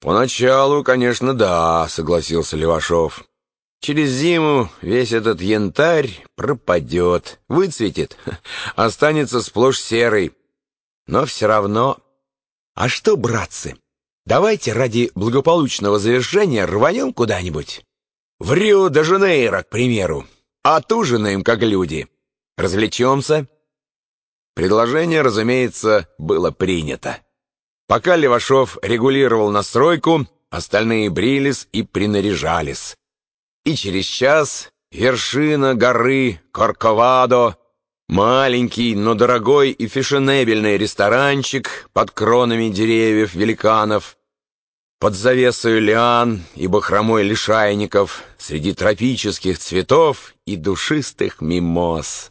«Поначалу, конечно, да», — согласился Левашов. «Через зиму весь этот янтарь пропадет, выцветит, останется сплошь серый. Но все равно... А что, братцы, давайте ради благополучного завершения рванем куда-нибудь. В Рио-де-Жанейро, к примеру. Отужинаем, как люди. Развлечемся». Предложение, разумеется, было принято. Пока Левашов регулировал настройку, остальные брились и принаряжались. И через час вершина горы Корковадо, маленький, но дорогой и фешенебельный ресторанчик под кронами деревьев великанов, под завесою лиан и бахромой лишайников, среди тропических цветов и душистых мимоз.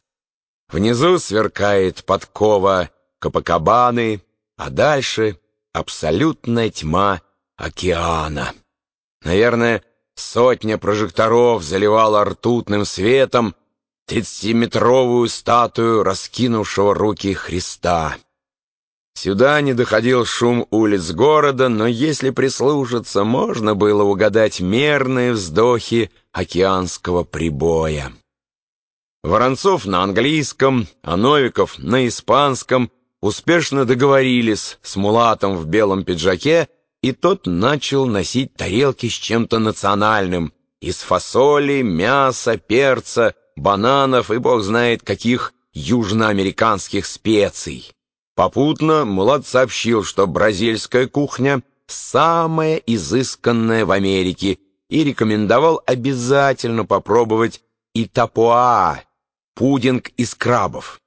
Внизу сверкает подкова Капакабаны, а дальше абсолютная тьма океана. Наверное, сотня прожекторов заливала ртутным светом тридцатиметровую статую раскинувшего руки Христа. Сюда не доходил шум улиц города, но если прислушаться, можно было угадать мерные вздохи океанского прибоя. Воронцов на английском, а Новиков на испанском успешно договорились с мулатом в белом пиджаке, и тот начал носить тарелки с чем-то национальным, из фасоли, мяса, перца, бананов и бог знает каких южноамериканских специй. Попутно Мулат сообщил, что бразильская кухня самая изысканная в Америке и рекомендовал обязательно попробовать итапуа, пудинг из крабов.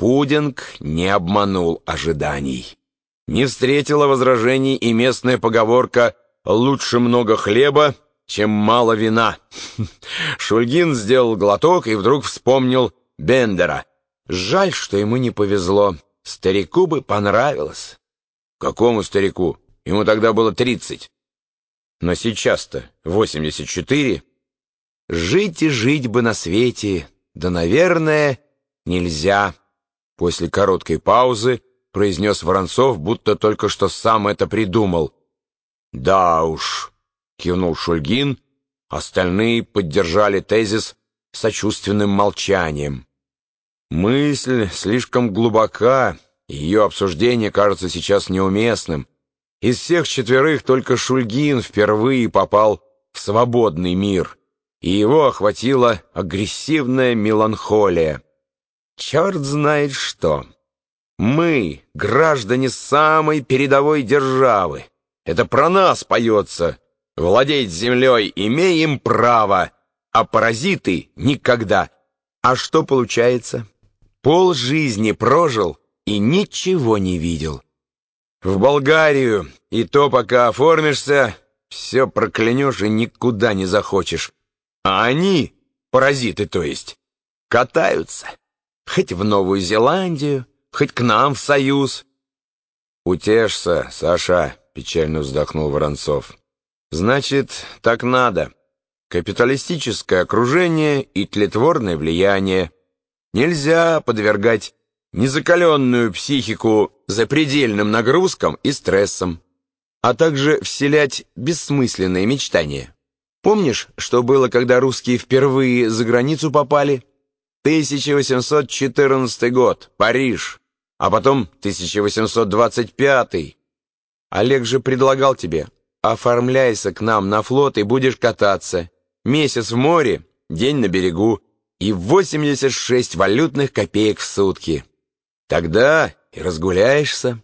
Пудинг не обманул ожиданий. Не встретила возражений и местная поговорка «лучше много хлеба, чем мало вина». Шульгин сделал глоток и вдруг вспомнил Бендера. Жаль, что ему не повезло. Старику бы понравилось. Какому старику? Ему тогда было тридцать. Но сейчас-то восемьдесят четыре. Жить и жить бы на свете, да, наверное, нельзя. После короткой паузы произнес Воронцов, будто только что сам это придумал. «Да уж», — кивнул Шульгин, остальные поддержали тезис сочувственным молчанием. Мысль слишком глубока, ее обсуждение кажется сейчас неуместным. Из всех четверых только Шульгин впервые попал в свободный мир, и его охватила агрессивная меланхолия. Черт знает что. Мы, граждане самой передовой державы. Это про нас поется. Владеть землей имеем право, а паразиты никогда. А что получается? Пол жизни прожил и ничего не видел. В Болгарию, и то пока оформишься, все проклянешь и никуда не захочешь. А они, паразиты то есть, катаются. Хоть в Новую Зеландию, хоть к нам в Союз. «Утешься, Саша», — печально вздохнул Воронцов. «Значит, так надо. Капиталистическое окружение и тлетворное влияние. Нельзя подвергать незакаленную психику запредельным нагрузкам и стрессам, а также вселять бессмысленные мечтания. Помнишь, что было, когда русские впервые за границу попали?» 1814 год, Париж, а потом 1825. Олег же предлагал тебе, оформляйся к нам на флот и будешь кататься. Месяц в море, день на берегу и 86 валютных копеек в сутки. Тогда и разгуляешься.